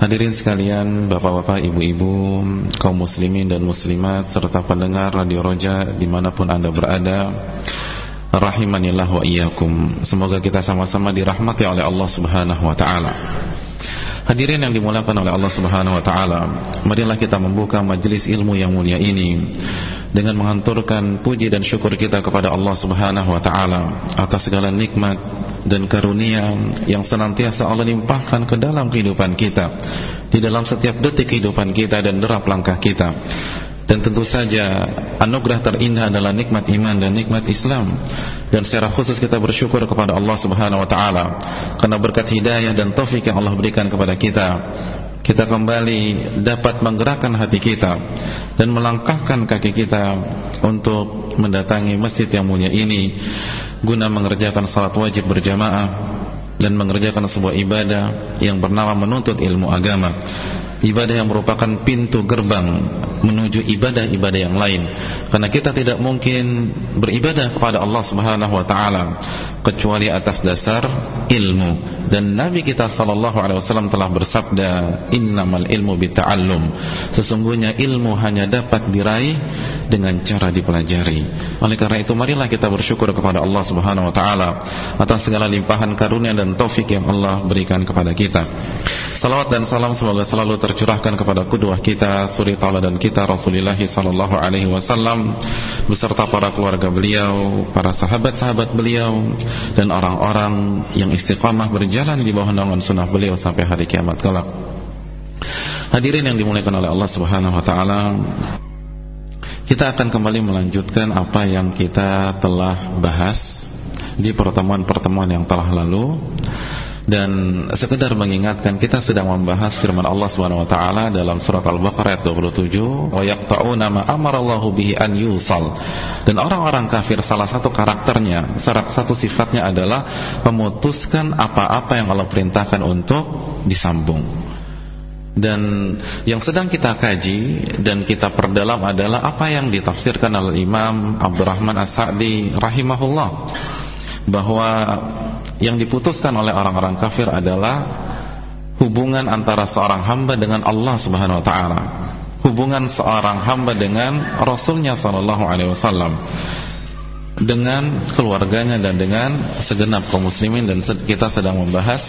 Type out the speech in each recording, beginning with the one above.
Hadirin sekalian, bapak-bapak, ibu-ibu, kaum muslimin dan muslimat, serta pendengar Radio Roja di mana pun anda berada, Rahimanillah wa iyyakum. Semoga kita sama-sama dirahmati oleh Allah subhanahu wa ta'ala. Hadirin yang dimuliakan oleh Allah Subhanahu wa taala, marilah kita membuka majelis ilmu yang mulia ini dengan menghanturkan puji dan syukur kita kepada Allah Subhanahu wa taala atas segala nikmat dan karunia yang senantiasa Allah limpahkan ke dalam kehidupan kita, di dalam setiap detik kehidupan kita dan derap langkah kita. Dan tentu saja anugerah terindah adalah nikmat iman dan nikmat Islam. Dan secara khusus kita bersyukur kepada Allah Subhanahu wa taala karena berkat hidayah dan taufik yang Allah berikan kepada kita. Kita kembali dapat menggerakkan hati kita dan melangkahkan kaki kita untuk mendatangi masjid yang mulia ini guna mengerjakan salat wajib berjamaah dan mengerjakan sebuah ibadah yang bernama menuntut ilmu agama ibadah yang merupakan pintu gerbang menuju ibadah-ibadah yang lain. Karena kita tidak mungkin beribadah kepada Allah Subhanahu wa taala kecuali atas dasar ilmu. Dan Nabi kita sallallahu alaihi wasallam telah bersabda innamal ilmu bita'allum. Sesungguhnya ilmu hanya dapat diraih dengan cara dipelajari. Oleh karena itu marilah kita bersyukur kepada Allah Subhanahu wa taala atas segala limpahan karunia dan taufik yang Allah berikan kepada kita. Salawat dan salam semoga selalu tercurahkan kepada kedua kita suri tauladan kita Rasulullah sallallahu alaihi wasallam beserta para keluarga beliau para sahabat-sahabat beliau dan orang-orang yang istiqamah berjalan di bawah naungan sunnah beliau sampai hari kiamat kelak. Hadirin yang dimuliakan oleh Allah Subhanahu wa taala, kita akan kembali melanjutkan apa yang kita telah bahas di pertemuan-pertemuan yang telah lalu dan sekedar mengingatkan kita sedang membahas firman Allah Subhanahu wa taala dalam surat Al-Baqarah ayat 27 wa yaqta'una ma amarallahu bihi an yusal. Dan orang-orang kafir salah satu karakternya salah satu sifatnya adalah memutuskan apa-apa yang Allah perintahkan untuk disambung. Dan yang sedang kita kaji dan kita perdalam adalah apa yang ditafsirkan oleh Imam Abdurrahman As-Sa'di rahimahullah bahwa yang diputuskan oleh orang-orang kafir adalah hubungan antara seorang hamba dengan Allah Subhanahu wa taala. Hubungan seorang hamba dengan Rasulnya sallallahu alaihi wasallam dengan keluarganya dan dengan segenap kaum muslimin dan kita sedang membahas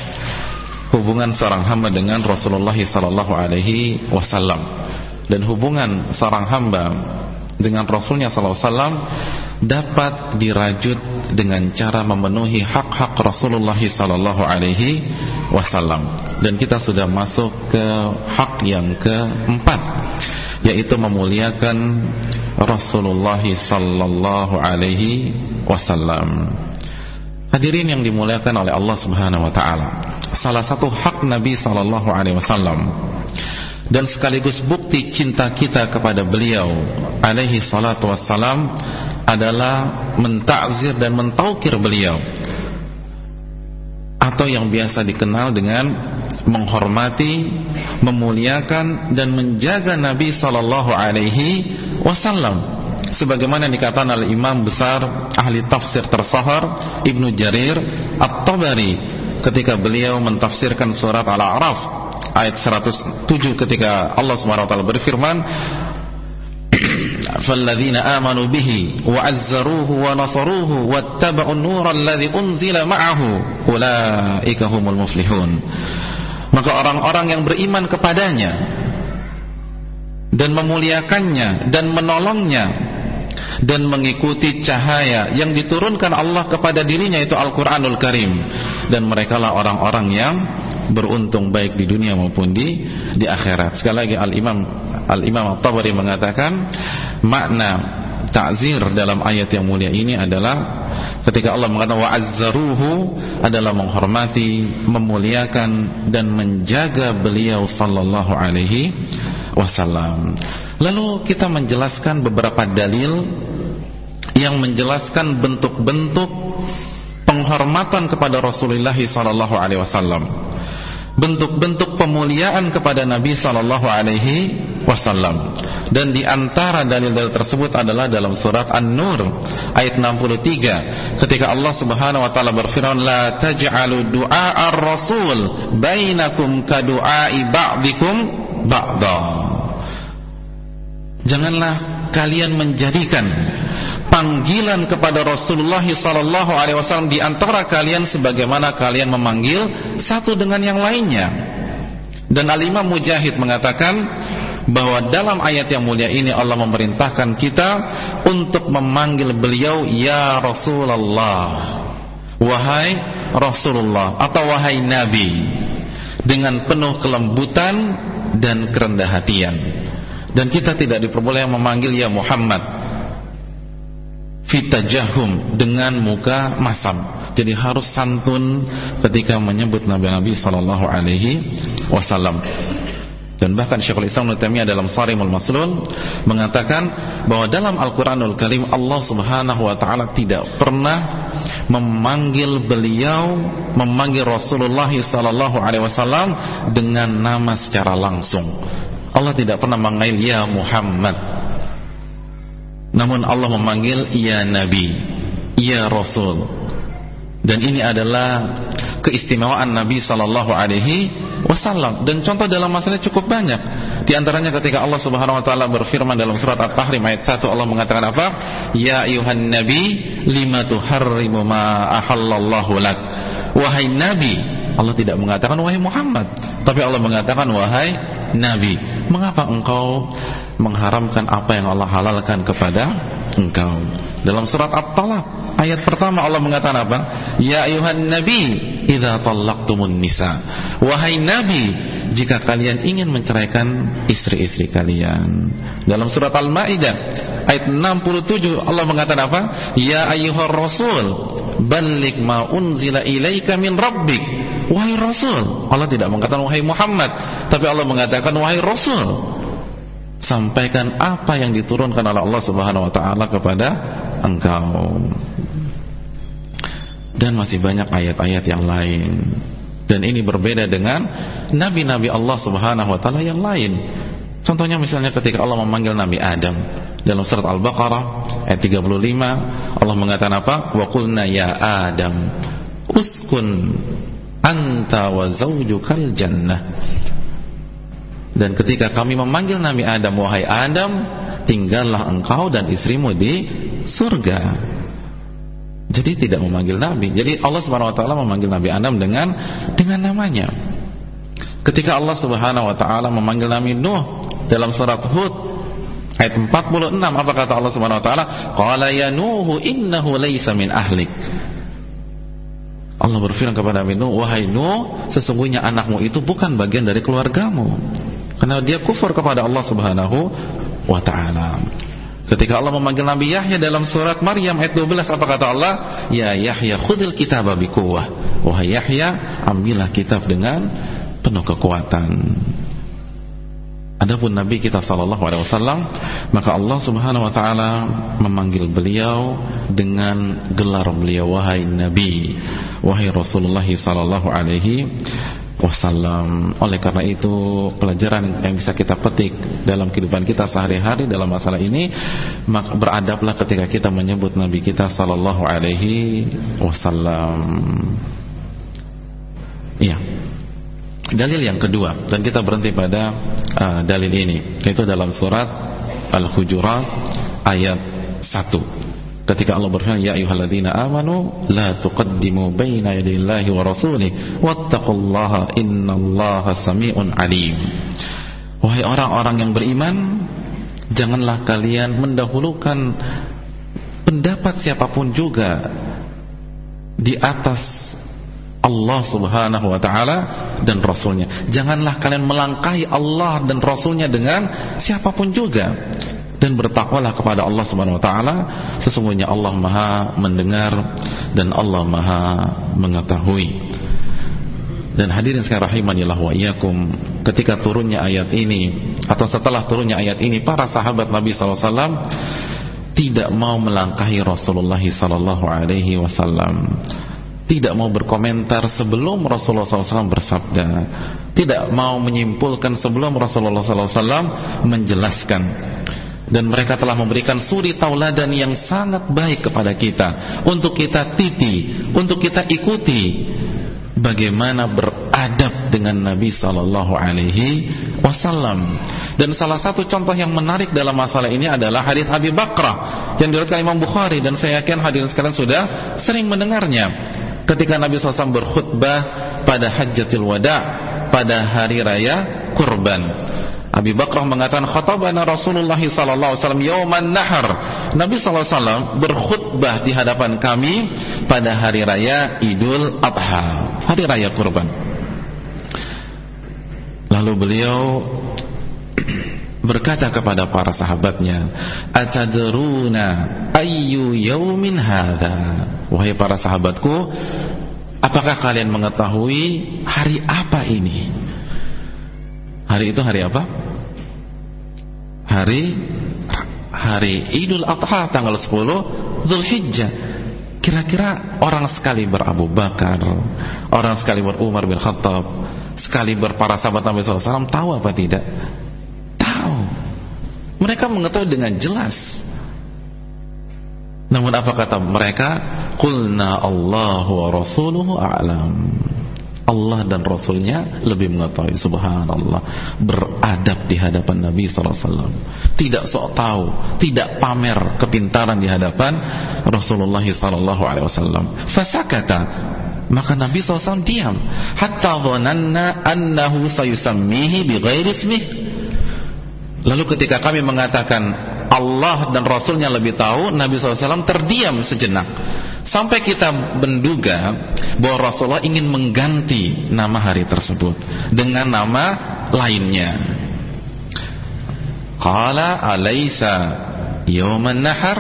hubungan seorang hamba dengan Rasulullah sallallahu alaihi wasallam dan hubungan seorang hamba dengan Rasulnya wasallam dapat dirajut dengan cara memenuhi hak-hak Rasulullah sallallahu alaihi wasallam. Dan kita sudah masuk ke hak yang keempat yaitu memuliakan Rasulullah sallallahu alaihi wasallam. Hadirin yang dimuliakan oleh Allah Subhanahu wa taala. Salah satu hak Nabi sallallahu alaihi wasallam dan sekaligus bukti cinta kita kepada beliau alaihi salatu wassalam adalah mentakzir dan mentaukir beliau atau yang biasa dikenal dengan menghormati, memuliakan dan menjaga Nabi sallallahu alaihi wasallam. Sebagaimana dikatakan oleh imam besar ahli tafsir tersahar Ibnu Jarir At-Tabari ketika beliau mentafsirkan surat Al-A'raf ayat 107 ketika Allah Subhanahu wa taala berfirman فالذين آمنوا به وعزروه ونصروه واتبعوا النور الذي أنزل معه أولئك هم المفلحون maka orang-orang yang beriman kepadanya dan memuliakannya dan menolongnya dan mengikuti cahaya yang diturunkan Allah kepada dirinya itu Al-Qur'anul Karim dan merekalah orang-orang yang beruntung baik di dunia maupun di di akhirat. Sekali lagi Al-Imam Al-Imam At-Tabari mengatakan makna ta'zir dalam ayat yang mulia ini adalah ketika Allah mengatakan wa'azzaruhu adalah menghormati, memuliakan dan menjaga beliau sallallahu alaihi wasallam. Lalu kita menjelaskan beberapa dalil yang menjelaskan bentuk-bentuk penghormatan kepada Rasulullah sallallahu alaihi wasallam bentuk-bentuk pemuliaan kepada Nabi sallallahu alaihi wasallam. Dan di antara dalil-dalil tersebut adalah dalam surat An-Nur ayat 63 ketika Allah Subhanahu wa taala berfirman la taj'alu du'a ar-rasul bainakum ka du'ai ba'dikum ba'da. Janganlah kalian menjadikan panggilan kepada Rasulullah sallallahu alaihi wasallam di antara kalian sebagaimana kalian memanggil satu dengan yang lainnya. Dan Al-Imam Mujahid mengatakan bahwa dalam ayat yang mulia ini Allah memerintahkan kita untuk memanggil beliau ya Rasulullah. Wahai Rasulullah atau wahai Nabi dengan penuh kelembutan dan kerendah hatian. Dan kita tidak diperbolehkan memanggil ya Muhammad fitajahum dengan muka masam. Jadi harus santun ketika menyebut nabi-nabi sallallahu alaihi wasallam. Dan bahkan Syekhul Islam Ibnu dalam Sarimul Maslul mengatakan bahwa dalam Al-Qur'anul Karim Allah Subhanahu wa taala tidak pernah memanggil beliau memanggil Rasulullah sallallahu alaihi wasallam dengan nama secara langsung. Allah tidak pernah memanggil ya Muhammad namun Allah memanggil Ya Nabi Ya Rasul. Dan ini adalah keistimewaan Nabi Sallallahu Alaihi Wasallam. Dan contoh dalam masalah cukup banyak. Di antaranya ketika Allah Subhanahu Wa Taala berfirman dalam surat At-Tahrim ayat 1 Allah mengatakan apa? Ya ayuhan Nabi lima tuharrimu ma ahallallahu lak? Wahai Nabi Allah tidak mengatakan wahai Muhammad. Tapi Allah mengatakan wahai Nabi Mengapa engkau mengharamkan apa yang Allah halalkan kepada engkau. Dalam surat At-Talaq ayat pertama Allah mengatakan apa? Ya ayuhan nabi, idza talaqtumun nisa. Wahai nabi, jika kalian ingin menceraikan istri-istri kalian. Dalam surat Al-Maidah ayat 67 Allah mengatakan apa? Ya ayuhar rasul, balligh ma unzila ilaika min rabbik. Wahai Rasul, Allah tidak mengatakan wahai Muhammad, tapi Allah mengatakan wahai Rasul sampaikan apa yang diturunkan oleh Allah Subhanahu wa taala kepada engkau. Dan masih banyak ayat-ayat yang lain. Dan ini berbeda dengan nabi-nabi Allah Subhanahu wa taala yang lain. Contohnya misalnya ketika Allah memanggil Nabi Adam dalam surat Al-Baqarah ayat 35 Allah mengatakan apa? Wa ya Adam uskun anta wa zaujukal jannah. Dan ketika kami memanggil Nabi Adam Wahai Adam Tinggallah engkau dan istrimu di surga. Jadi tidak memanggil Nabi. Jadi Allah subhanahu wa ta'ala memanggil Nabi Adam dengan Dengan namanya. Ketika Allah subhanahu wa ta'ala memanggil Nabi Nuh Dalam surat Hud Ayat 46 Apa kata Allah subhanahu wa ta'ala? Qala ya Nuhu innahu laysa min ahlik Allah berfirman kepada Nabi Nuh Wahai Nuh Sesungguhnya anakmu itu bukan bagian dari keluargamu karena dia kufur kepada Allah Subhanahu wa taala. Ketika Allah memanggil Nabi Yahya dalam surat Maryam ayat 12 apa kata Allah? Ya Yahya khudil kitab biquwah. Wahai Yahya, ambillah kitab dengan penuh kekuatan. Adapun Nabi kita sallallahu alaihi wasallam, maka Allah Subhanahu wa taala memanggil beliau dengan gelar beliau wahai Nabi, wahai Rasulullah sallallahu alaihi wasallam. Oleh karena itu, pelajaran yang bisa kita petik dalam kehidupan kita sehari-hari dalam masalah ini, beradablah ketika kita menyebut Nabi kita sallallahu alaihi wasallam. Iya. Dalil yang kedua dan kita berhenti pada uh, dalil ini yaitu dalam surat Al-Hujurat ayat 1 ketika Allah berfirman ya ayyuhalladzina amanu la tuqaddimu baina yadayillahi wa rasulih wattaqullaha innallaha samiun alim. Wahai orang-orang yang beriman janganlah kalian mendahulukan pendapat siapa pun juga di atas Allah subhanahu wa ta'ala dan Rasulnya. Janganlah kalian melangkahi Allah dan Rasulnya dengan siapa pun juga. Dan bertakwalah kepada Allah subhanahu wa ta'ala Sesungguhnya Allah maha mendengar dan Allah maha mengetahui. Dan hadirin sekalian rahimanillah wa iyakum Ketika turunnya ayat ini Atau setelah turunnya ayat ini Para sahabat Nabi SAW Tidak mau melangkahi Rasulullah SAW tidak mau berkomentar sebelum Rasulullah SAW bersabda. Tidak mau menyimpulkan sebelum Rasulullah SAW menjelaskan. Dan mereka telah memberikan suri tauladan yang sangat baik kepada kita. Untuk kita titi untuk kita ikuti bagaimana beradab dengan Nabi sallallahu alaihi wasallam. Dan salah satu contoh yang menarik dalam masalah ini adalah hadis Abi Bakrah yang diriwayatkan Imam Bukhari. Dan saya yakin hadirin sekalian sudah sering mendengarnya ketika Nabi SAW berkhutbah pada Hajjatul Wada pada hari raya kurban. Abi Bakrah mengatakan khatabana Rasulullah sallallahu alaihi wasallam nahar. Nabi sallallahu alaihi wasallam berkhutbah di hadapan kami pada hari raya Idul Adha, hari raya kurban. Lalu beliau berkata kepada para sahabatnya, "Atadruna ayyu yaumin hadza?" Wahai para sahabatku, apakah kalian mengetahui hari apa ini? Hari itu hari apa? Hari hari Idul Adha tanggal 10 Zulhijjah. Kira-kira orang sekali berabu Bakar, orang sekali berumar bin Khattab, sekali berpara sahabat Nabi SAW tahu apa tidak? Mereka mengetahui dengan jelas. Namun apa kata mereka? Qulna Allahu wa rasuluhu a'lam. Allah dan Rasulnya lebih mengetahui. Subhanallah. Beradab di hadapan Nabi SAW Tidak sok tahu Tidak pamer kepintaran di hadapan Rasulullah SAW Fasakata. Maka Nabi SAW diam. Hatta dhananna annahu sayusammihi bighairi ismih. Lalu ketika kami mengatakan Allah dan Rasulnya lebih tahu Nabi SAW terdiam sejenak. Sampai kita menduga Bahwa Rasulullah ingin mengganti Nama hari tersebut Dengan nama lainnya. Qala alaysa Yawman nahar?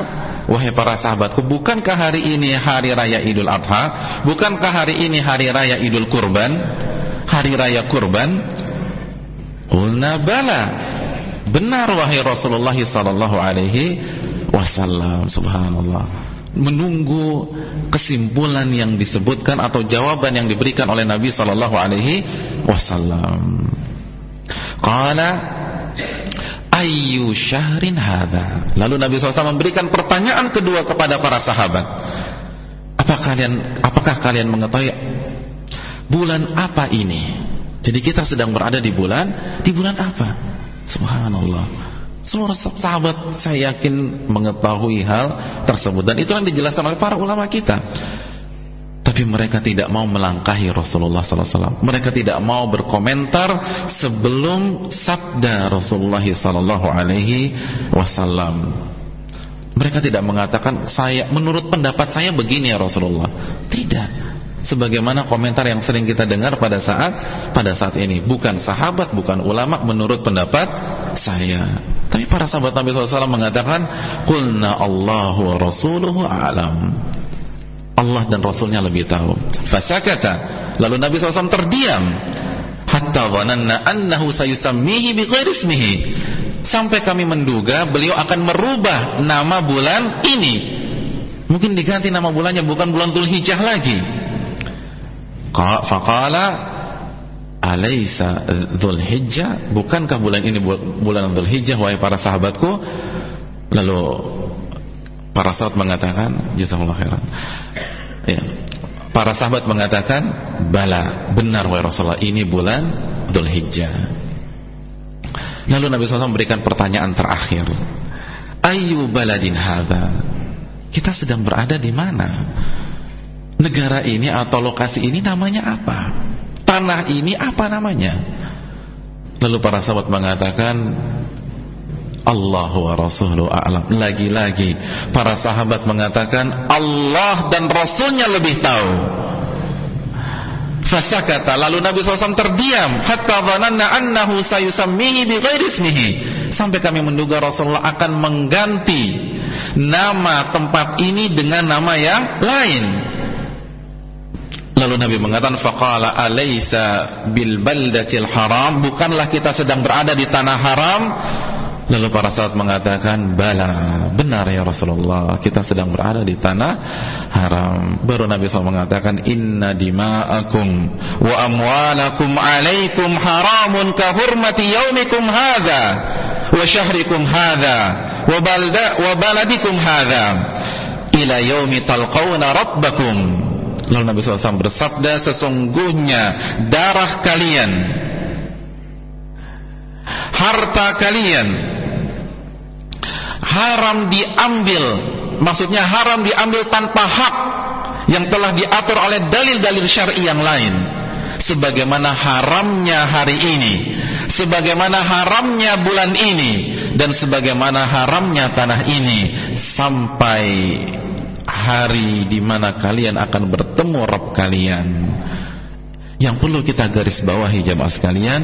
Wahai para sahabatku Bukankah hari ini hari raya idul adha? Bukankah hari ini hari raya idul kurban? Hari raya kurban? Ulna bala Benar wahai Rasulullah sallallahu alaihi wasallam. Subhanallah. Menunggu kesimpulan yang disebutkan atau jawaban yang diberikan oleh Nabi sallallahu alaihi wasallam. Qala ayyu syahrin hadha? Lalu Nabi SAW memberikan pertanyaan kedua kepada para sahabat. Apa kalian apakah kalian mengetahui bulan apa ini? Jadi kita sedang berada di bulan di bulan apa? Subhanallah. Seluruh sahabat saya yakin mengetahui hal tersebut dan itu yang dijelaskan oleh para ulama kita. Tapi mereka tidak mau melangkahi Rasulullah SAW. Mereka tidak mau berkomentar sebelum sabda Rasulullah SAW. Mereka tidak mengatakan saya menurut pendapat saya begini ya Rasulullah. Tidak sebagaimana komentar yang sering kita dengar pada saat pada saat ini. Bukan sahabat bukan ulama menurut pendapat saya. Tapi para sahabat Nabi SAW mengatakan kulna Allahu rasuluhu alam. Allah dan Rasulnya lebih tahu. Fasakata. Lalu Nabi SAW terdiam. Hatta dhananna annahu sayusammihi bighairi ismihi. Sampai kami menduga beliau akan merubah nama bulan ini. Mungkin diganti nama bulannya bukan bulan Dzulhijjah lagi Faqala Alaysa Dhul Hijjah Bukankah bulan ini bulan Dhul Hijjah Wahai para sahabatku Lalu Para sahabat mengatakan Jazakallah khairan ya. Para sahabat mengatakan, "Bala, benar wahai Rasulullah, ini bulan Dzulhijjah." Lalu Nabi SAW memberikan pertanyaan terakhir. Ayu baladin hadha? Kita sedang berada di mana? Negara ini atau lokasi ini namanya apa? Tanah ini apa namanya? Lalu para sahabat mengatakan, Allah wa rasuluhu a'lam. Lagi-lagi para sahabat mengatakan Allah dan Rasulnya lebih tahu. Fasakata lalu Nabi SAW terdiam hatta dhananna annahu sayusammihi bi ghairi ismihi sampai kami menduga Rasulullah akan mengganti nama tempat ini dengan nama yang lain. Lalu Nabi mengatakan faqala alaysa bil baldatil haram bukanlah kita sedang berada di tanah haram Lalu para sahabat mengatakan, "Bala, benar ya Rasulullah, kita sedang berada di tanah haram." Baru Nabi SAW mengatakan, "Inna dima'akum wa amwalakum 'alaikum haramun ka hurmati yaumikum hadha wa syahrikum hadha wa balda wa baladikum hadha ila yaumi talqawna rabbakum." Lalu Nabi SAW bersabda, "Sesungguhnya darah kalian harta kalian haram diambil. Maksudnya haram diambil tanpa hak yang telah diatur oleh dalil-dalil syar'i yang lain. Sebagaimana haramnya hari ini sebagaimana haramnya bulan ini dan sebagaimana haramnya tanah ini sampai hari di mana kalian akan bertemu Rabb kalian. Yang perlu kita garis bawahi jamaah sekalian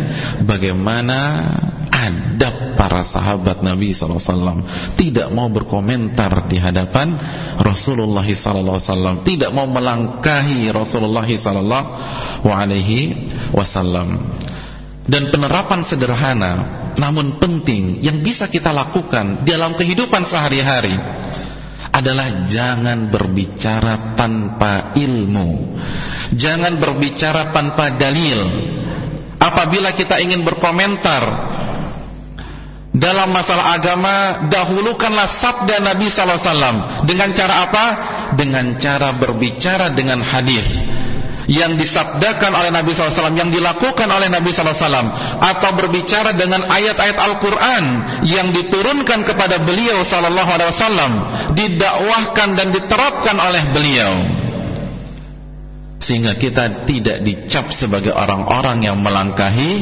bagaimana adab para sahabat Nabi SAW tidak mau berkomentar di hadapan Rasulullah SAW tidak mau melangkahi Rasulullah SAW dan penerapan sederhana namun penting yang bisa kita lakukan dalam kehidupan sehari-hari adalah jangan berbicara tanpa ilmu. Jangan berbicara tanpa dalil. Apabila kita ingin berkomentar dalam masalah agama dahulukanlah sabda Nabi sallallahu alaihi wasallam. Dengan cara apa? Dengan cara berbicara dengan hadis yang disabdakan oleh Nabi SAW yang dilakukan oleh Nabi SAW atau berbicara dengan ayat-ayat Al-Quran yang diturunkan kepada beliau SAW didakwahkan dan diterapkan oleh beliau. Sehingga kita tidak dicap sebagai orang-orang yang melangkahi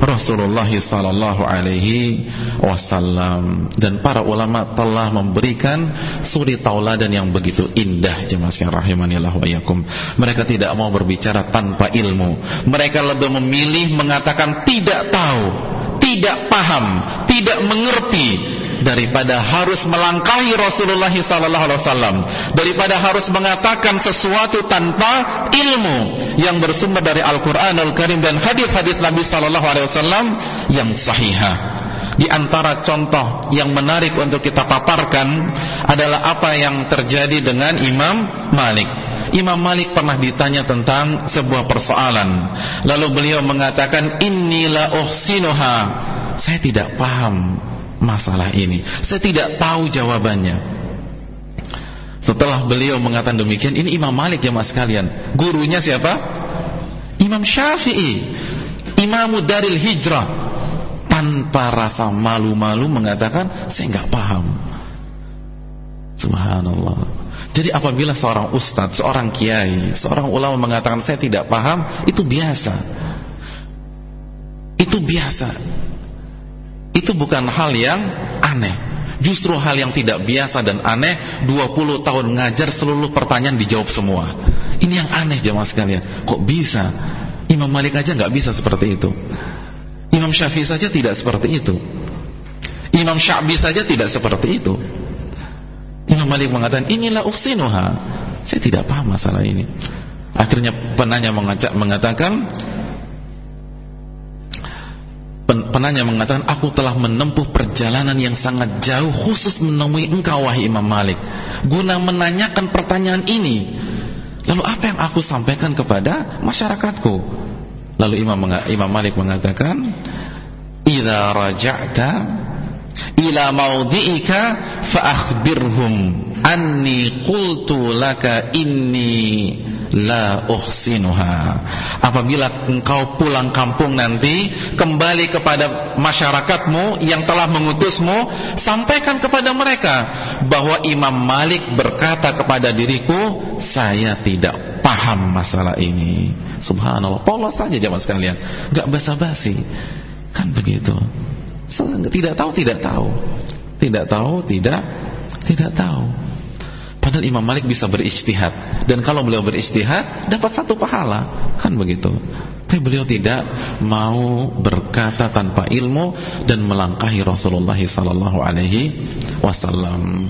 Rasulullah sallallahu alaihi wasallam. Dan para ulama telah memberikan suri tauladan yang begitu indah jemaah sekalian rahimanillah wa iyyakum. Mereka tidak mau berbicara tanpa ilmu. Mereka lebih memilih mengatakan tidak tahu tidak paham tidak mengerti daripada harus melangkahi Rasulullah sallallahu alaihi wasallam daripada harus mengatakan sesuatu tanpa ilmu yang bersumber dari Al-Qur'anul Karim dan hadis-hadis Nabi sallallahu alaihi wasallam yang sahihah di antara contoh yang menarik untuk kita paparkan adalah apa yang terjadi dengan Imam Malik Imam Malik pernah ditanya tentang sebuah persoalan lalu beliau mengatakan inilah uhsinuha saya tidak paham masalah ini. Saya tidak tahu jawabannya. Setelah beliau mengatakan demikian, ini Imam Malik ya mas kalian. Gurunya siapa? Imam Syafi'i. Imamu Daril Hijrah. Tanpa rasa malu-malu mengatakan, saya nggak paham. Subhanallah. Jadi apabila seorang ustadz, seorang kiai, seorang ulama mengatakan saya tidak paham, itu biasa. Itu biasa itu bukan hal yang aneh justru hal yang tidak biasa dan aneh 20 tahun ngajar seluruh pertanyaan dijawab semua ini yang aneh jemaah sekalian kok bisa Imam Malik aja nggak bisa seperti itu Imam Syafi'i saja tidak seperti itu. Imam Syafi'i saja tidak seperti itu. Imam Malik mengatakan inilah uksinuha saya tidak paham masalah ini. Akhirnya penanya mengatakan penanya mengatakan aku telah menempuh perjalanan yang sangat jauh khusus menemui engkau wahai Imam Malik. Guna menanyakan pertanyaan ini. Lalu apa yang aku sampaikan kepada masyarakatku lalu Imam Imam Malik mengatakan idza raja'ta ila maudhi'ika fa akhbirhum anni qultu laka inni la uhsinuha. Apabila engkau pulang kampung nanti kembali kepada masyarakatmu yang telah mengutusmu sampaikan kepada mereka bahwa Imam Malik berkata kepada diriku saya tidak paham masalah ini. Subhanallah. Polos saja jamaah sekalian. Enggak basa-basi. Kan begitu. Tidak tahu tidak tahu. Tidak tahu tidak tidak tahu. Padahal Imam Malik bisa berijtihad. Dan kalau beliau berijtihad dapat satu pahala, kan begitu. Tapi beliau tidak mau berkata tanpa ilmu dan melangkahi Rasulullah sallallahu alaihi wasallam.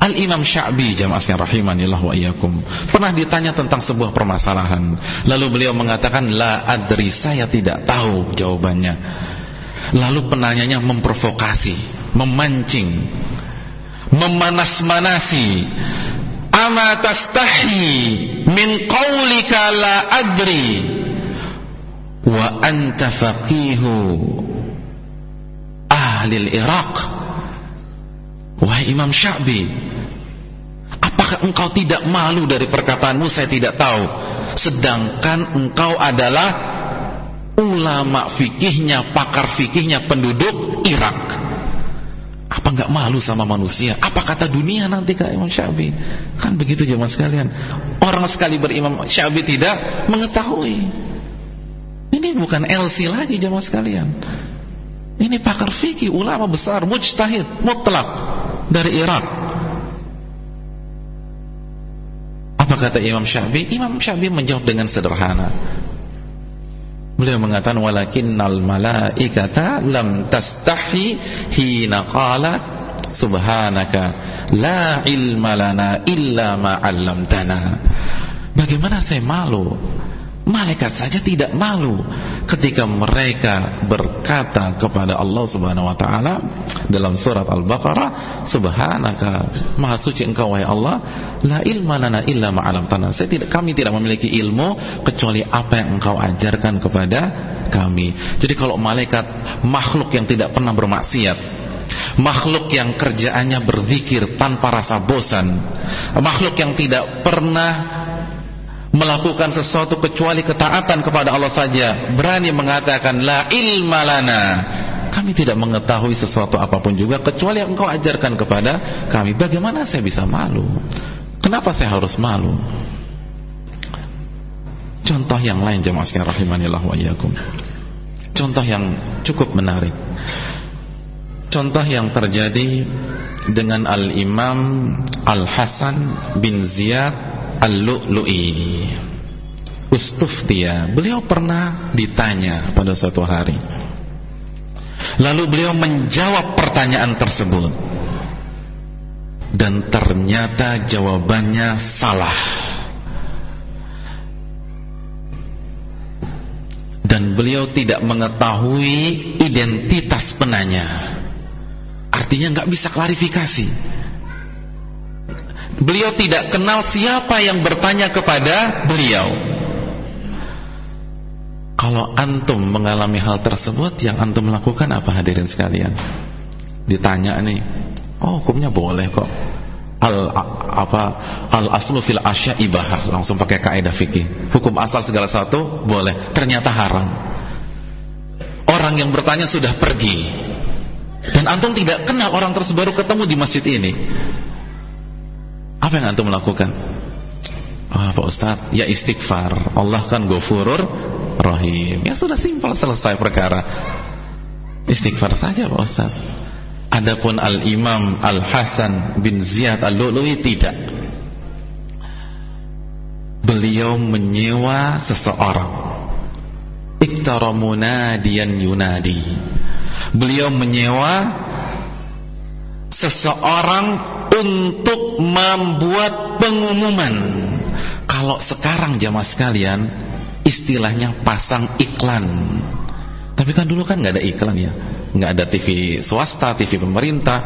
Al-Imam Sya'bi jamaah rahimanillah wa iyyakum pernah ditanya tentang sebuah permasalahan. Lalu beliau mengatakan la adri saya tidak tahu jawabannya. Lalu penanyanya memprovokasi memancing memanas-manasi. Ama tastahi min qawlika la adri wa anta faqihu ahli Iraq wahai Imam Sya'bi apakah engkau tidak malu dari perkataanmu saya tidak tahu sedangkan engkau adalah ulama fikihnya pakar fikihnya penduduk Irak apa nggak malu sama manusia? Apa kata dunia nanti ke Imam Syafi'i? Kan begitu zaman sekalian. Orang sekali berimam Syafi'i tidak mengetahui. Ini bukan LC lagi zaman sekalian. Ini pakar fikih, ulama besar, mujtahid, mutlak dari Irak. Apa kata Imam Syafi'i? Imam Syafi'i menjawab dengan sederhana. Beliau mengatakan walakinnal malaikata lam tastahi hina qalat subhanaka la ilma lana illa ma 'allamtana. Bagaimana saya malu Malaikat saja tidak malu ketika mereka berkata kepada Allah Subhanahu wa taala dalam surat Al-Baqarah, "Subhanaka, Maha suci Engkau wahai Allah, la ilma lana illa ma 'allamtana." Saya tidak kami tidak memiliki ilmu kecuali apa yang Engkau ajarkan kepada kami. Jadi kalau malaikat makhluk yang tidak pernah bermaksiat Makhluk yang kerjaannya berzikir tanpa rasa bosan Makhluk yang tidak pernah melakukan sesuatu kecuali ketaatan kepada Allah saja berani mengatakan la ilma lana. Kami tidak mengetahui sesuatu apa pun juga kecuali yang engkau ajarkan kepada kami. Bagaimana saya bisa malu? Kenapa saya harus malu? Contoh yang lain jemaah sekalian rahimanillah wa iyyakum. Contoh yang cukup menarik. Contoh yang terjadi dengan al-imam al-hasan bin ziyad Al-Lu'lu'i. Ustuftia Beliau pernah ditanya pada suatu hari. Lalu beliau menjawab pertanyaan tersebut. Dan ternyata jawabannya salah. Dan beliau tidak mengetahui identitas penanya. Artinya nggak bisa klarifikasi Beliau tidak kenal siapa yang bertanya kepada beliau. Kalau antum mengalami hal tersebut, yang antum lakukan apa hadirin sekalian? Ditanya nih, oh hukumnya boleh kok. Al apa al aslu fil asya ibahah langsung pakai kaidah fikih. Hukum asal segala satu boleh, ternyata haram. Orang yang bertanya sudah pergi. Dan antum tidak kenal orang tersebut baru ketemu di masjid ini. Apa yang antum lakukan? Ah, Pak Ustaz, ya istighfar. Allah kan Ghafurur Rahim. Ya sudah simpel selesai perkara. Istighfar saja Pak Ustaz. Adapun Al-Imam Al-Hasan bin Ziyad Al-Lu'lu'i tidak. Beliau menyewa seseorang. Iktara munadiyan yunadi. Beliau menyewa seseorang untuk membuat pengumuman. Kalau sekarang jamaah sekalian, istilahnya pasang iklan. Tapi kan dulu kan nggak ada iklan ya, nggak ada TV swasta, TV pemerintah,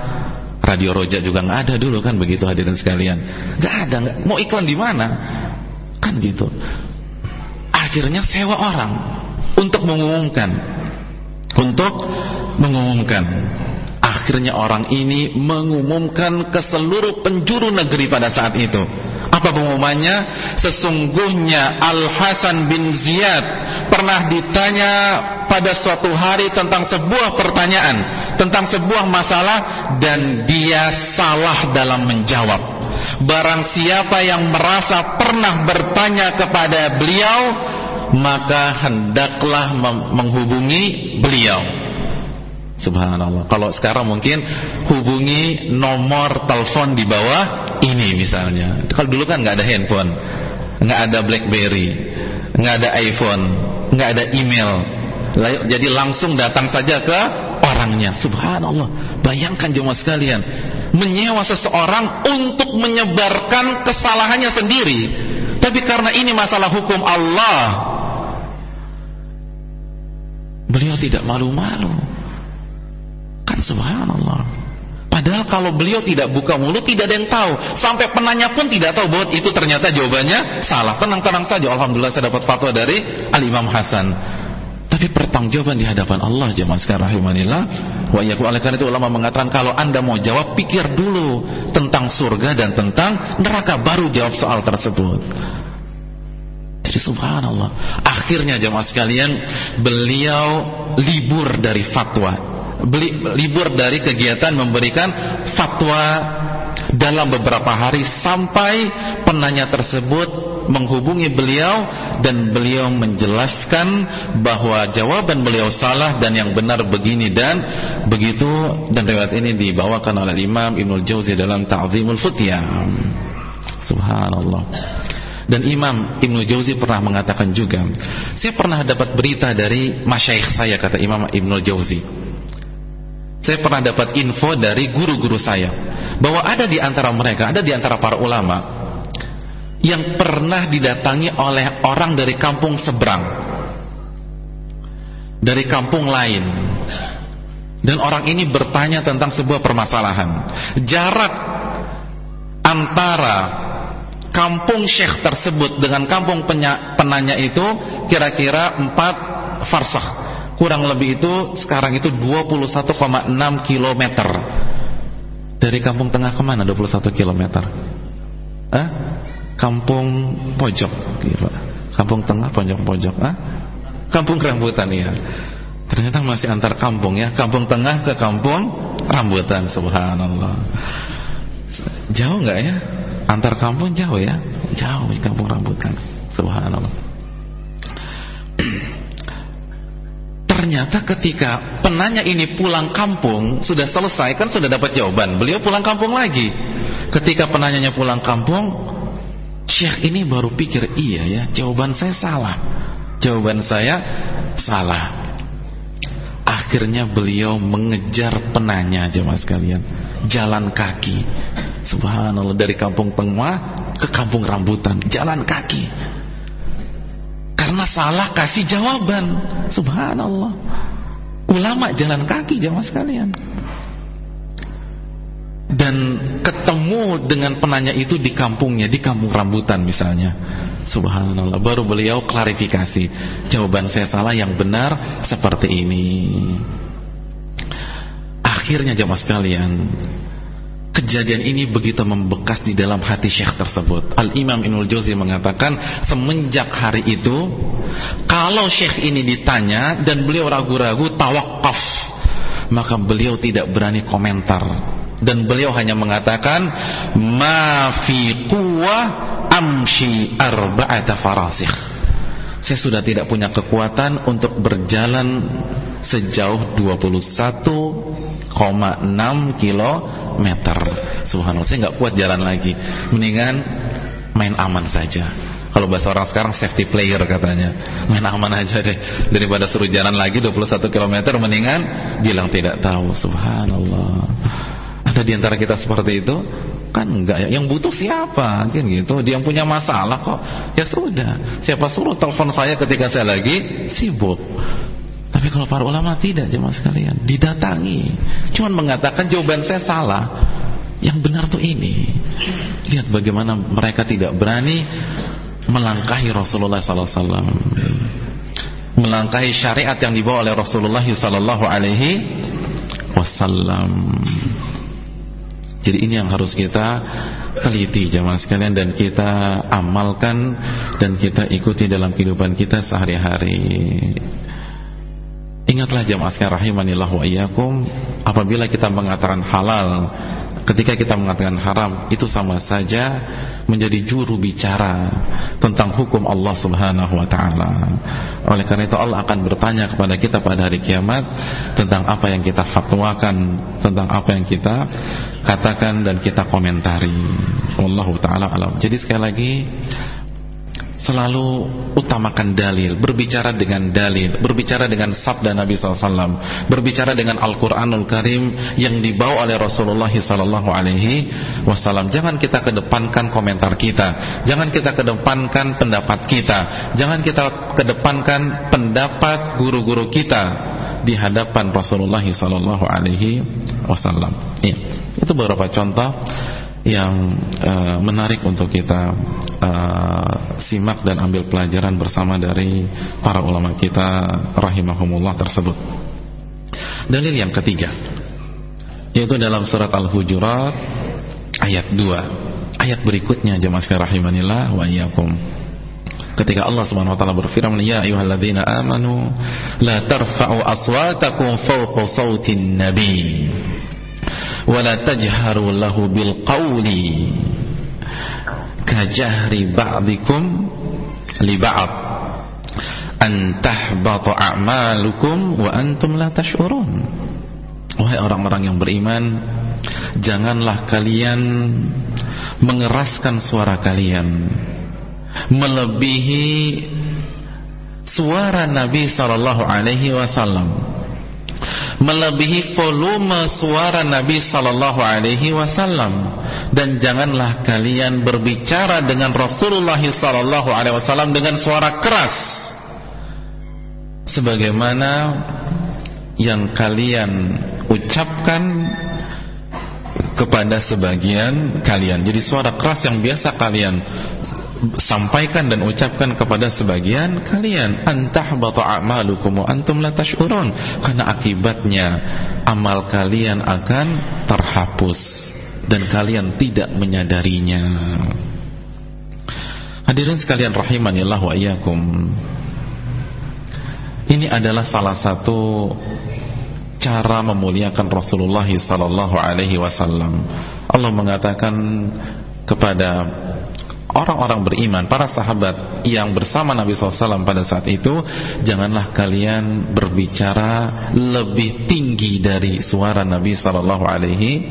radio roja juga nggak ada dulu kan begitu hadirin sekalian. Nggak ada, gak, mau iklan di mana? Kan gitu. Akhirnya sewa orang untuk mengumumkan, untuk mengumumkan Akhirnya orang ini mengumumkan ke seluruh penjuru negeri pada saat itu. Apa pengumumannya? Sesungguhnya Al Hasan bin Ziyad pernah ditanya pada suatu hari tentang sebuah pertanyaan, tentang sebuah masalah dan dia salah dalam menjawab. Barang siapa yang merasa pernah bertanya kepada beliau, maka hendaklah menghubungi beliau. Subhanallah. Kalau sekarang mungkin hubungi nomor telepon di bawah ini misalnya. Kalau dulu kan nggak ada handphone, nggak ada BlackBerry, nggak ada iPhone, nggak ada email. Jadi langsung datang saja ke orangnya. Subhanallah. Bayangkan jemaah sekalian, menyewa seseorang untuk menyebarkan kesalahannya sendiri. Tapi karena ini masalah hukum Allah, beliau tidak malu-malu Kan subhanallah. Padahal kalau beliau tidak buka mulut tidak ada yang tahu. Sampai penanya pun tidak tahu bahwa itu ternyata jawabannya salah. Tenang-tenang saja. Alhamdulillah saya dapat fatwa dari Al-Imam Hasan. Tapi pertanggungjawaban di hadapan Allah jemaah sekalian rahimanillah wa iyyakum oleh karena itu ulama mengatakan kalau Anda mau jawab pikir dulu tentang surga dan tentang neraka baru jawab soal tersebut. Jadi subhanallah. Akhirnya jemaah sekalian beliau libur dari fatwa beli, libur dari kegiatan memberikan fatwa dalam beberapa hari sampai penanya tersebut menghubungi beliau dan beliau menjelaskan bahwa jawaban beliau salah dan yang benar begini dan begitu dan riwayat ini dibawakan oleh Imam Ibnul Jauzi dalam Ta'zimul Futyah. Subhanallah. Dan Imam Ibnu Jauzi pernah mengatakan juga saya pernah dapat berita dari masyaikh saya kata Imam Ibnu Jauzi saya pernah dapat info dari guru-guru saya bahwa ada di antara mereka, ada di antara para ulama yang pernah didatangi oleh orang dari kampung seberang. Dari kampung lain. Dan orang ini bertanya tentang sebuah permasalahan. Jarak antara kampung syekh tersebut dengan kampung penanya itu kira-kira 4 farsah kurang lebih itu sekarang itu 21,6 km dari kampung tengah ke mana 21 km eh? kampung pojok gitu. kampung tengah pojok-pojok eh? kampung rambutan ya ternyata masih antar kampung ya. Kampung tengah ke kampung rambutan subhanallah. Jauh nggak ya? Antar kampung jauh ya? Jauh kampung rambutan subhanallah Ternyata ketika penanya ini pulang kampung Sudah selesai kan sudah dapat jawaban. Beliau pulang kampung lagi. Ketika penanyanya pulang kampung Syekh ini baru pikir Iya ya jawaban saya salah. Jawaban saya salah. Akhirnya beliau mengejar penanya jemaah sekalian. Jalan kaki. Subhanallah dari kampung tengah ke kampung rambutan. Jalan kaki karena salah kasih jawaban. Subhanallah. Ulama jalan kaki jamaah sekalian. Dan ketemu dengan penanya itu di kampungnya, di kampung rambutan misalnya. Subhanallah. Baru beliau klarifikasi. Jawaban saya salah yang benar seperti ini. Akhirnya jamaah sekalian, Kejadian ini begitu membekas di dalam hati syekh tersebut. Al-Imam Ibnul Jauzi mengatakan semenjak hari itu kalau syekh ini ditanya dan beliau ragu-ragu tawakaf maka beliau tidak berani komentar dan beliau hanya mengatakan ma fi quwa amshi arba'ata farasikh. Saya sudah tidak punya kekuatan untuk berjalan sejauh 21 0,6 kilometer. Subhanallah, saya nggak kuat jalan lagi. Mendingan main aman saja. Kalau bahasa orang sekarang safety player katanya. Main aman aja deh. Daripada suruh jalan lagi 21 km mendingan bilang tidak tahu. Subhanallah. Ada di antara kita seperti itu? Kan enggak ya. Yang butuh siapa? Kan gitu. Dia yang punya masalah kok. Ya sudah. Siapa suruh telepon saya ketika saya lagi sibuk. Tapi kalau para ulama tidak jemaah sekalian, didatangi, cuman mengatakan jawaban saya salah. Yang benar tuh ini. Lihat bagaimana mereka tidak berani melangkahi Rasulullah sallallahu alaihi wasallam. Melangkahi syariat yang dibawa oleh Rasulullah sallallahu alaihi wasallam. Jadi ini yang harus kita teliti jemaah sekalian dan kita amalkan dan kita ikuti dalam kehidupan kita sehari-hari. Ingatlah jemaah sekalian rahimanillah wa iyyakum apabila kita mengatakan halal ketika kita mengatakan haram itu sama saja menjadi juru bicara tentang hukum Allah Subhanahu wa taala. Oleh karena itu Allah akan bertanya kepada kita pada hari kiamat tentang apa yang kita fatwakan, tentang apa yang kita katakan dan kita komentari. Wallahu taala alam. Jadi sekali lagi selalu utamakan dalil, berbicara dengan dalil, berbicara dengan sabda Nabi SAW, berbicara dengan Al-Quranul Karim yang dibawa oleh Rasulullah SAW. Jangan kita kedepankan komentar kita, jangan kita kedepankan pendapat kita, jangan kita kedepankan pendapat guru-guru kita di hadapan Rasulullah SAW. Ya, itu beberapa contoh yang uh, menarik untuk kita uh, simak dan ambil pelajaran bersama dari para ulama kita rahimahumullah tersebut. Dalil yang ketiga yaitu dalam surat Al-Hujurat ayat 2. Ayat berikutnya jemaah sekalian rahimanillah wa iyyakum. Ketika Allah Subhanahu wa taala berfirman, "Ya ayyuhalladzina amanu la tarfa'u aswatakum fawqa sautin nabi." Wala tajharu lahu bil qawli kajahri ba'dikum li ba'd. An tahbata a'malukum wa antum la tash'urun. Wahai orang-orang yang beriman janganlah kalian mengeraskan suara kalian. Melebihi suara Nabi sallallahu alaihi wasallam melebihi volume suara Nabi sallallahu alaihi wasallam dan janganlah kalian berbicara dengan Rasulullah sallallahu alaihi wasallam dengan suara keras sebagaimana yang kalian ucapkan kepada sebagian kalian. Jadi suara keras yang biasa kalian sampaikan dan ucapkan kepada sebagian kalian antah bata a'malukum wa antum la tash'urun karena akibatnya amal kalian akan terhapus dan kalian tidak menyadarinya. Hadirin sekalian rahimanillah wa iyyakum. Ini adalah salah satu cara memuliakan Rasulullah sallallahu alaihi wasallam. Allah mengatakan kepada orang-orang beriman, para sahabat yang bersama Nabi SAW pada saat itu, janganlah kalian berbicara lebih tinggi dari suara Nabi Sallallahu Alaihi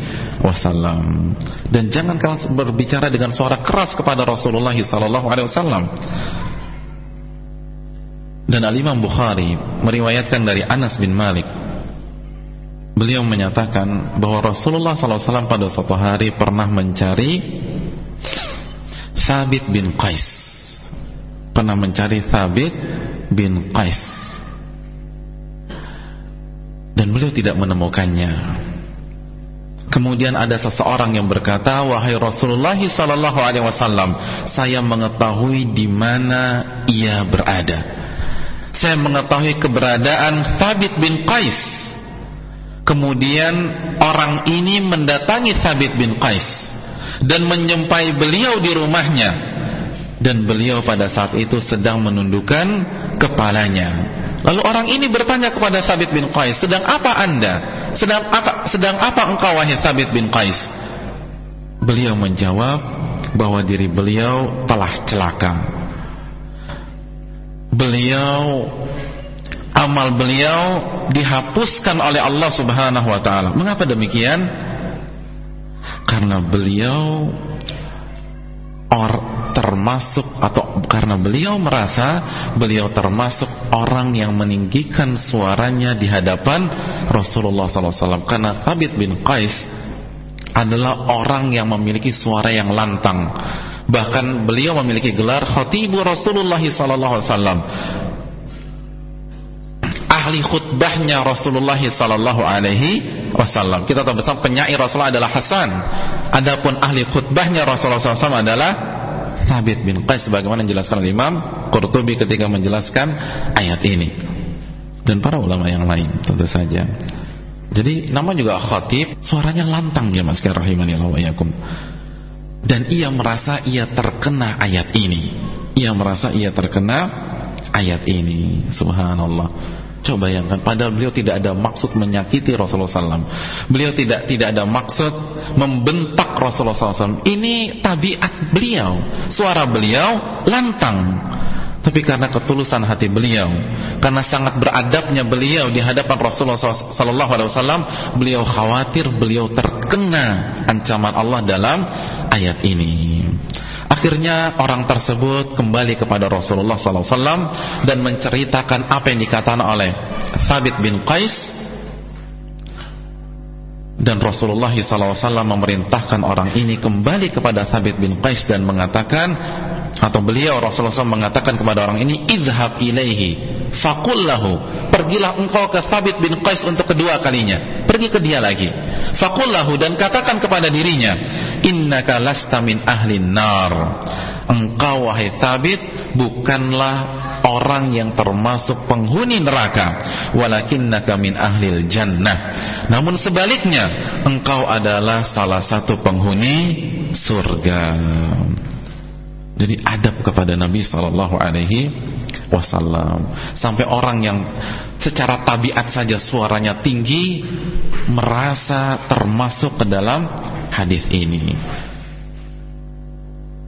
dan jangan kalian berbicara dengan suara keras kepada Rasulullah Wasallam. Dan Al Imam Bukhari meriwayatkan dari Anas bin Malik Beliau menyatakan bahwa Rasulullah SAW pada suatu hari pernah mencari Thabit bin Qais. Pernah mencari Thabit bin Qais. Dan beliau tidak menemukannya. Kemudian ada seseorang yang berkata wahai Rasulullah sallallahu alaihi wasallam saya mengetahui di mana ia berada. Saya mengetahui keberadaan Thabit bin Qais. Kemudian orang ini mendatangi Thabit bin Qais dan menyempai beliau di rumahnya. Dan beliau pada saat itu sedang menundukkan kepalanya. Lalu orang ini bertanya kepada Thabit bin Qais sedang apa anda? Sedang apa, sedang apa engkau wahai Thabit bin Qais? Beliau menjawab bahwa diri beliau telah celaka. Beliau amal beliau dihapuskan oleh Allah Subhanahu wa taala. Mengapa demikian karena beliau or termasuk atau karena beliau merasa beliau termasuk orang yang meninggikan suaranya di hadapan Rasulullah SAW karena Thabit bin Qais adalah orang yang memiliki suara yang lantang. Bahkan beliau memiliki gelar khatibu Rasulullah SAW ahli khutbahnya Rasulullah alaihi wasallam. Kita tahu bersama penyair Rasulullah adalah Hasan. Adapun ahli khutbahnya Rasulullah SAW adalah Thabit bin Qais sebagaimana dijelaskan oleh Imam Qurtubi ketika menjelaskan ayat ini. Dan para ulama yang lain tentu saja. Jadi nama juga khatib, suaranya lantang ya Mas rahimani Allah wa dan ia merasa ia terkena ayat ini ia merasa ia terkena ayat ini subhanallah Coba bayangkan, padahal beliau tidak ada maksud menyakiti Rasulullah SAW. Beliau tidak tidak ada maksud membentak Rasulullah SAW. Ini tabiat beliau, suara beliau lantang. Tapi karena ketulusan hati beliau, karena sangat beradabnya beliau di hadapan Rasulullah SAW, beliau khawatir beliau terkena ancaman Allah dalam ayat ini. Akhirnya orang tersebut kembali kepada Rasulullah SAW dan menceritakan apa yang dikatakan oleh Thabit bin Qais. Dan Rasulullah SAW memerintahkan orang ini kembali kepada Thabit bin Qais dan mengatakan atau beliau Rasulullah SAW mengatakan kepada orang ini idhab ilaihi fakullahu pergilah engkau ke Thabit bin Qais untuk kedua kalinya. Pergi ke dia lagi. Fakullahu dan katakan kepada dirinya innaka lasta min ahlin nar. Engkau wahai Thabit bukanlah orang yang termasuk penghuni neraka. Walakinnaka min ahlil jannah. Namun sebaliknya engkau adalah salah satu penghuni surga. Jadi adab kepada Nabi Sallallahu Alaihi Wasallam sampai orang yang secara tabiat saja suaranya tinggi merasa termasuk ke dalam hadis ini.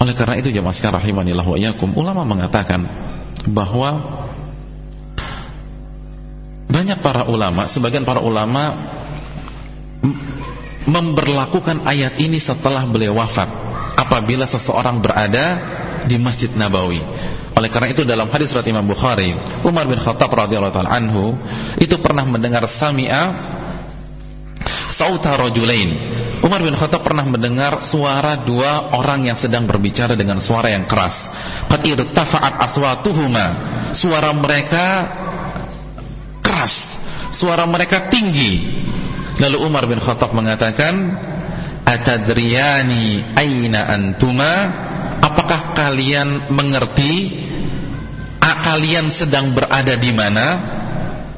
Oleh karena itu jemaah sekalian rahimanillah wa iyyakum ulama mengatakan bahwa banyak para ulama, sebagian para ulama memberlakukan ayat ini setelah beliau wafat apabila seseorang berada di Masjid Nabawi. Oleh karena itu dalam hadis riwayat Imam Bukhari, Umar bin Khattab radhiyallahu taala anhu itu pernah mendengar sami'a sauta rajulain. Umar bin Khattab pernah mendengar suara dua orang yang sedang berbicara dengan suara yang keras. Qad irtafa'at aswatuhuma. Suara mereka keras, suara mereka tinggi. Lalu Umar bin Khattab mengatakan, "Atadriyani aina antuma?" Apakah kalian mengerti kalian sedang berada di mana?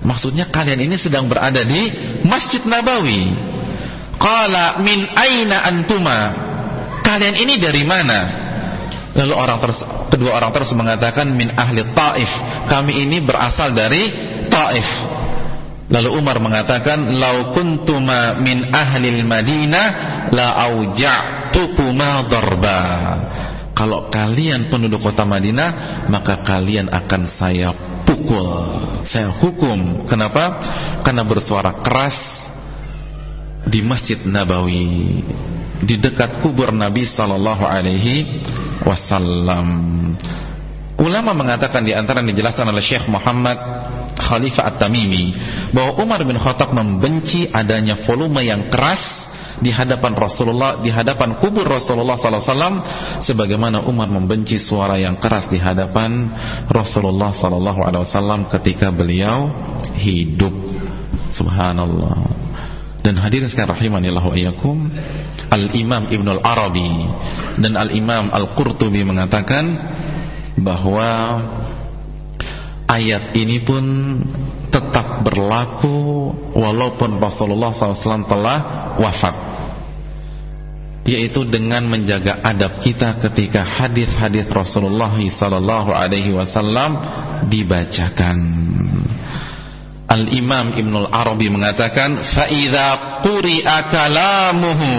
Maksudnya kalian ini sedang berada di Masjid Nabawi. Qala min aina antuma? Kalian ini dari mana? Lalu orang terus, kedua orang terus mengatakan min ahli Taif. Kami ini berasal dari Taif. Lalu Umar mengatakan, "Lau kuntuma min ahli Madinah la auja'tukuma darba." Kalau kalian penduduk kota Madinah maka kalian akan saya pukul. Saya hukum. Kenapa? karena bersuara keras di Masjid Nabawi di dekat kubur Nabi sallallahu alaihi wasallam. Ulama mengatakan di antara yang dijelaskan oleh Syekh Muhammad Khalifah At-Tamimi bahwa Umar bin Khattab membenci adanya volume yang keras di hadapan Rasulullah, di hadapan kubur Rasulullah SAW, sebagaimana Umar membenci suara yang keras di hadapan Rasulullah SAW ketika beliau hidup. Subhanallah. Dan hadirin sekalian rahimanillah wa iyyakum, Al-Imam Ibnu Al-Arabi dan Al-Imam Al-Qurtubi mengatakan bahwa ayat ini pun tetap berlaku walaupun Rasulullah SAW telah wafat yaitu dengan menjaga adab kita ketika hadis-hadis Rasulullah sallallahu alaihi wasallam dibacakan. Al-Imam Ibnu Al-Arabi mengatakan fa idza quri'a kalamuhu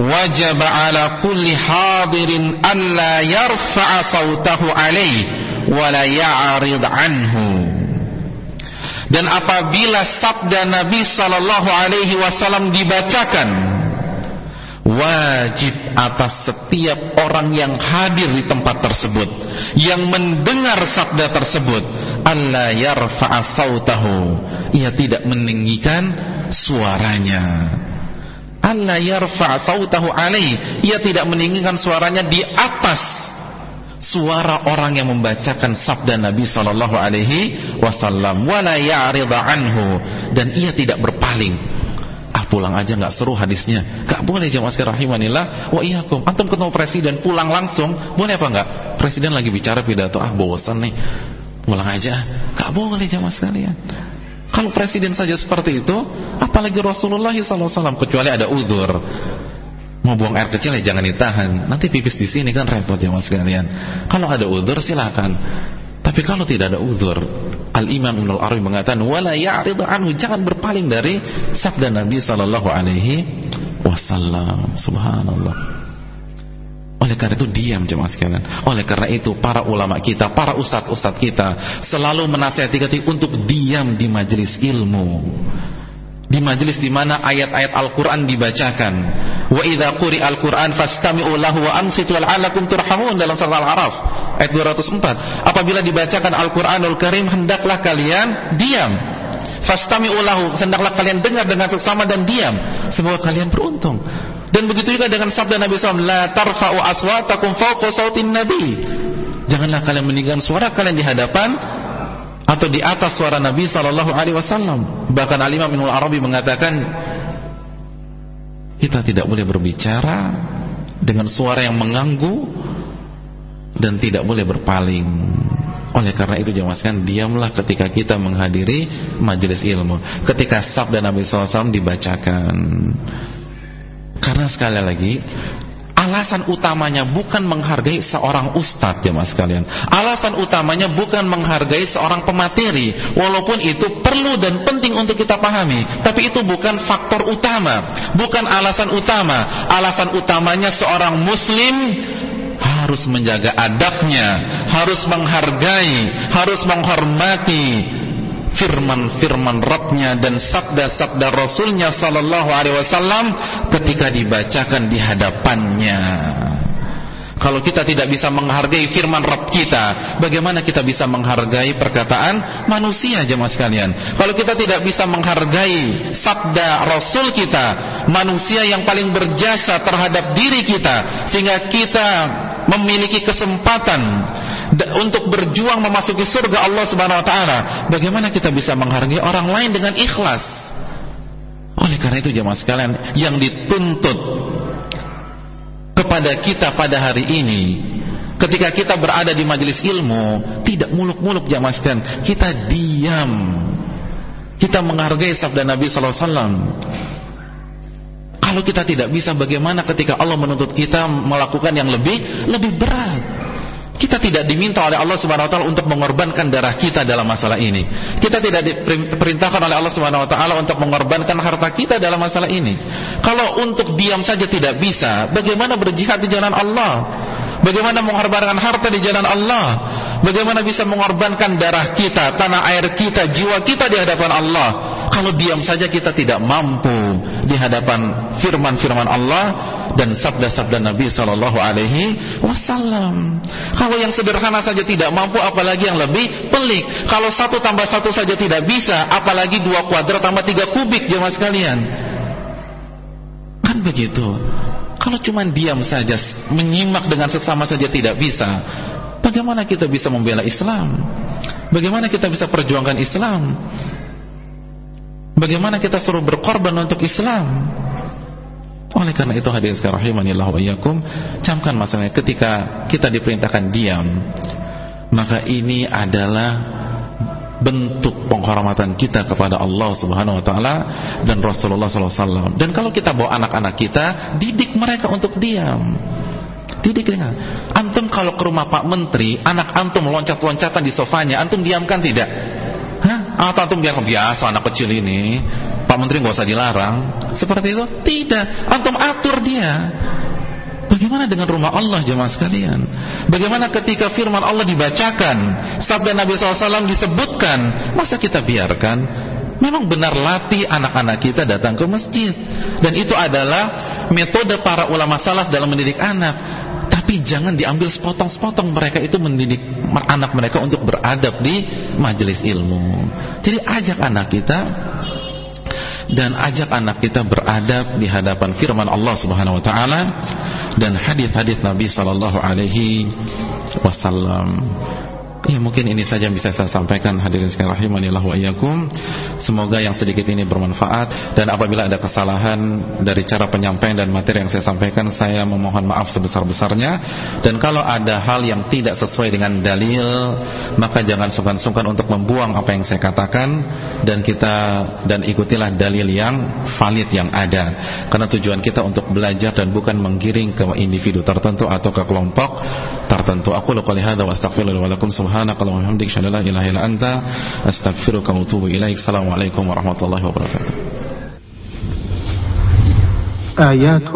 wajib ala kulli hadirin alla yarfa'a sautahu alaihi wa la ya'rid anhu. Dan apabila sabda Nabi sallallahu alaihi wasallam dibacakan wajib atas setiap orang yang hadir di tempat tersebut yang mendengar sabda tersebut alla yarfa'a sautahu. Ia tidak meninggikan suaranya. Alla yarfa'a sautahu alai ia tidak meninggikan suaranya di atas suara orang yang membacakan sabda Nabi sallallahu alaihi wasallam wala ya'rida anhu. Dan ia tidak berpaling. Ah pulang aja nggak seru hadisnya. Nggak boleh jemaah sekalian rahimanillah. Wa iyyakum. Antum ketemu presiden pulang langsung. Boleh apa nggak? Presiden lagi bicara pidato. Ah bosan nih. Pulang aja. Nggak boleh jemaah sekalian. Kalau presiden saja seperti itu apalagi Rasulullah SAW kecuali ada udur Mau buang air kecil ya jangan ditahan. Nanti pipis di sini kan repot ya mas sekalian. Kalau ada udur silakan. Tapi kalau tidak ada udur, Al Imam Ibnu Arabi mengatakan wala ya'ridu anhu, jangan berpaling dari sabda Nabi sallallahu alaihi wasallam. Subhanallah. Oleh karena itu diam jemaah sekalian. Oleh karena itu para ulama kita, para ustadz-ustadz kita selalu menasihati kita untuk diam di majelis ilmu di majelis di mana ayat-ayat Al-Qur'an dibacakan. Wa idza quri'al Qur'an fastami'u lahu wa ansitu la'allakum turhamun dalam surah Al-Araf ayat 204. Apabila dibacakan Al-Qur'anul Karim hendaklah kalian diam. Fastami'u lahu hendaklah kalian dengar dengan seksama dan diam semoga kalian beruntung. Dan begitu juga dengan sabda Nabi SAW La tarfa'u aswatakum fawqa sautin Nabi Janganlah kalian meninggalkan suara kalian di hadapan atau di atas suara Nabi sallallahu alaihi wasallam. Bahkan Al Imam Ibnu Arabi mengatakan kita tidak boleh berbicara dengan suara yang mengganggu dan tidak boleh berpaling. Oleh karena itu jemaah sekalian, diamlah ketika kita menghadiri majelis ilmu. Ketika sabda Nabi SAW dibacakan. Karena sekali lagi, alasan utamanya bukan menghargai seorang ustadz ya mas kalian alasan utamanya bukan menghargai seorang pemateri. Walaupun itu perlu dan penting untuk kita pahami tapi itu bukan faktor utama. Bukan alasan utama. Alasan utamanya seorang muslim harus menjaga adabnya harus menghargai harus menghormati firman-firman Rabbnya dan sabda-sabda Rasulnya Sallallahu Alaihi Wasallam ketika dibacakan di hadapannya. Kalau kita tidak bisa menghargai firman Rabb kita, bagaimana kita bisa menghargai perkataan manusia jemaah sekalian? Kalau kita tidak bisa menghargai sabda Rasul kita, manusia yang paling berjasa terhadap diri kita, sehingga kita memiliki kesempatan untuk berjuang memasuki surga Allah Subhanahu wa taala, bagaimana kita bisa menghargai orang lain dengan ikhlas? Oleh karena itu jemaah sekalian, yang dituntut kepada kita pada hari ini ketika kita berada di majelis ilmu tidak muluk-muluk jemaah sekalian, kita diam. Kita menghargai sabda Nabi sallallahu alaihi wasallam. Kalau kita tidak bisa bagaimana ketika Allah menuntut kita melakukan yang lebih lebih berat? Kita tidak diminta oleh Allah Subhanahu wa taala untuk mengorbankan darah kita dalam masalah ini. Kita tidak diperintahkan oleh Allah Subhanahu wa taala untuk mengorbankan harta kita dalam masalah ini. Kalau untuk diam saja tidak bisa, bagaimana berjihad di jalan Allah? Bagaimana mengorbankan harta di jalan Allah? Bagaimana bisa mengorbankan darah kita, tanah air kita, jiwa kita di hadapan Allah? Kalau diam saja kita tidak mampu di hadapan firman-firman Allah dan sabda-sabda Nabi sallallahu alaihi wasallam. Kalau yang sederhana saja tidak mampu apalagi yang lebih pelik. Kalau satu tambah satu saja tidak bisa, apalagi dua kuadrat tambah tiga kubik jemaah sekalian. Kan begitu. Kalau cuma diam saja, menyimak dengan seksama saja tidak bisa, Bagaimana kita bisa membela Islam? Bagaimana kita bisa perjuangkan Islam? Bagaimana kita suruh berkorban untuk Islam? Oleh karena itu hadirin sekalian rahimanillah wa iyyakum, camkan masalahnya ketika kita diperintahkan diam, maka ini adalah bentuk penghormatan kita kepada Allah Subhanahu wa taala dan Rasulullah sallallahu alaihi wasallam. Dan kalau kita bawa anak-anak kita, didik mereka untuk diam. Didik dengan Antum kalau ke rumah Pak Menteri, anak antum loncat-loncatan di sofanya, antum diamkan tidak? Hah? Atau antum biarkan biasa anak kecil ini, Pak Menteri nggak usah dilarang. Seperti itu? Tidak. Antum atur dia. Bagaimana dengan rumah Allah jemaah sekalian? Bagaimana ketika firman Allah dibacakan, sabda Nabi SAW disebutkan, masa kita biarkan? Memang benar latih anak-anak kita datang ke masjid. Dan itu adalah metode para ulama salaf dalam mendidik anak tapi jangan diambil sepotong-sepotong mereka itu mendidik anak mereka untuk beradab di majelis ilmu. Jadi ajak anak kita dan ajak anak kita beradab di hadapan firman Allah Subhanahu wa taala dan hadis-hadis Nabi sallallahu alaihi wasallam. Ya mungkin ini saja yang bisa saya sampaikan. Hadirin sekalian rahimanillah wa iyyakum. Semoga yang sedikit ini bermanfaat. Dan apabila ada kesalahan dari cara penyampaian dan materi yang saya sampaikan saya memohon maaf sebesar-besarnya. Dan kalau ada hal yang tidak sesuai dengan dalil maka jangan sungkan-sungkan untuk membuang apa yang saya katakan. Dan kita dan ikutilah dalil yang valid yang ada. Karena tujuan kita untuk belajar dan bukan menggiring ke individu tertentu atau ke kelompok tertentu. Aku qouli hadza wa lakum سبحانك اللهم وبحمدك أشهد أن لا إله إلا أنت أستغفرك وأتوب إليك. السلام عليكم ورحمة الله وبركاته. آيات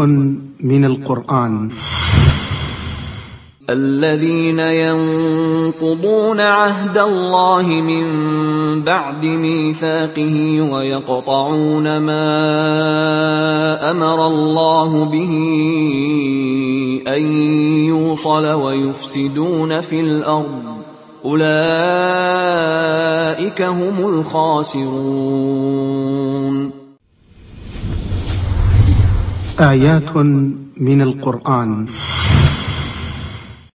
من القرآن. الذين ينقضون عهد الله من بعد ميثاقه ويقطعون ما أمر الله به أن يوصل ويفسدون في الأرض. أولئك هم الخاسرون. آيات من القرآن.